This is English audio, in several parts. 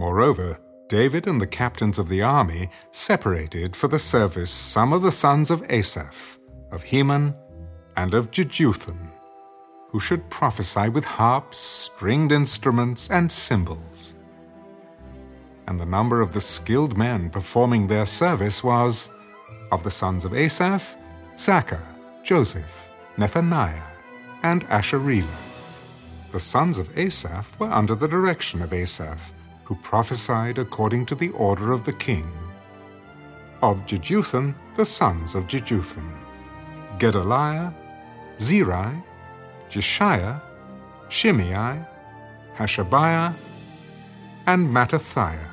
Moreover, David and the captains of the army separated for the service some of the sons of Asaph, of Heman, and of Jeduthun, who should prophesy with harps, stringed instruments, and cymbals. And the number of the skilled men performing their service was of the sons of Asaph, Zaccur, Joseph, Nethaniah, and Asharelah. The sons of Asaph were under the direction of Asaph, who prophesied according to the order of the king. Of Jeduthun, the sons of Jeduthun, Gedaliah, Zeri, Jeshaiah, Shimei, Hashabiah, and Mattithiah,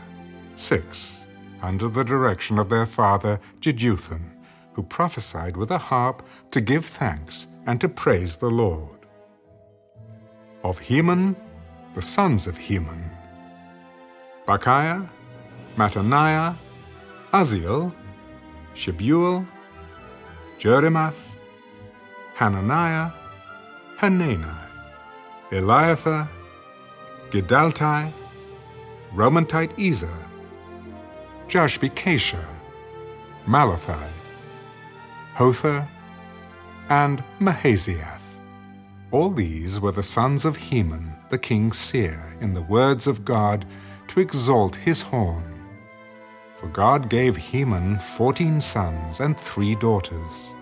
six, under the direction of their father Jeduthun, who prophesied with a harp to give thanks and to praise the Lord. Of Heman, the sons of Heman, Bukkiah, Mattaniah, Uzziel, Shebuel, Jerimoth, Hananiah, Hanani, Eliathah, Giddalti, Romamti-Ezer, Joshbekashah, Mallothi, Hothir, and Mahazioth. All these were the sons of Heman, the king's seer, in the words of God, to exalt his horn. For God gave Heman fourteen sons and three daughters.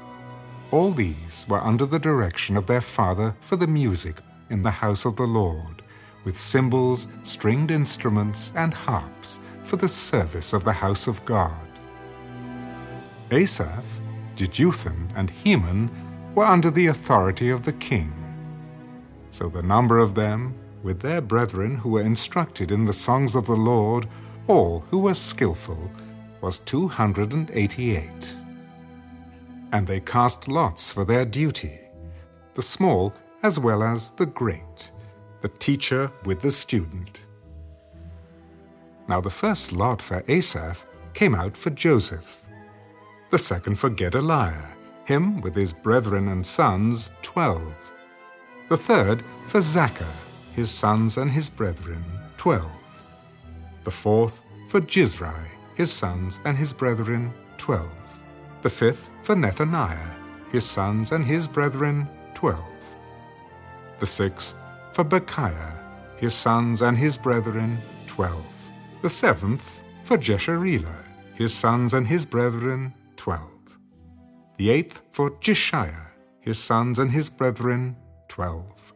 All these were under the direction of their father for the music in the house of the Lord, with cymbals, stringed instruments, and harps for the service of the house of God. Asaph, Jeduthun, and Heman were under the authority of the king. So the number of them, with their brethren who were instructed in the songs of the Lord, all who were skilful, was two hundred and eighty-eight. And they cast lots for their duty, the small as well as the great, the teacher with the student. Now the first lot for Asaph came out for Joseph, the second for Gedaliah, him with his brethren and sons, twelve. The third for Zaccur, his sons and his brethren, twelve. The fourth for Jizri, his sons and his brethren, twelve. The fifth for Nethaniah, his sons and his brethren, twelve. The sixth for Bukkiah, his sons and his brethren, twelve the seventh for Jesharelah, his sons and his brethren, twelve. The eighth for Jeshaiah, his sons and his brethren, twelve.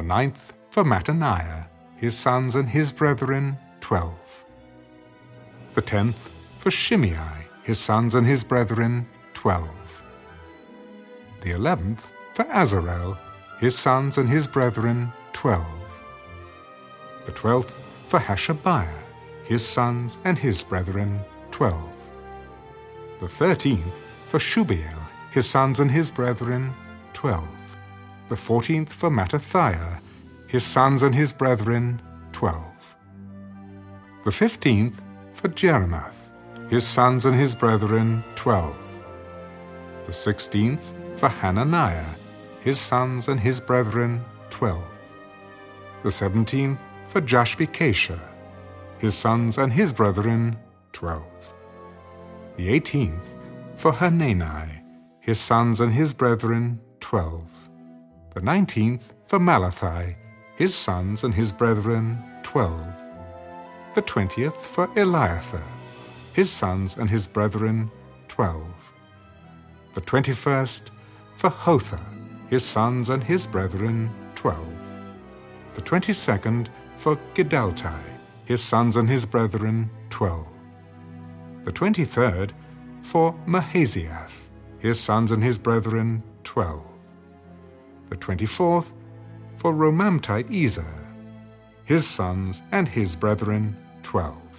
The ninth for Mattaniah, his sons and his brethren, twelve. The tenth for Shimei, his sons and his brethren, twelve. The eleventh for Azarel, his sons and his brethren, twelve. The twelfth for Hashabiah, his sons and his brethren, twelve. The thirteenth for Shubael, his sons and his brethren, twelve. The fourteenth for Mattithiah, his sons and his brethren, twelve. The fifteenth for Jerimoth, his sons and his brethren, twelve. The sixteenth for Hananiah, his sons and his brethren, twelve. The seventeenth for Joshbekashah, his sons and his brethren, twelve. The eighteenth for Hanani, his sons and his brethren, twelve. The nineteenth for Mallothi, his sons and his brethren, twelve. The twentieth for Eliathah, his sons and his brethren, twelve. The twenty-first for Hothir, his sons and his brethren, twelve. The twenty-second for Giddalti, his sons and his brethren, twelve. The twenty-third for Mahazioth, his sons and his brethren, twelve. The twenty-fourth for Romamti-Ezer, his sons and his brethren, twelve.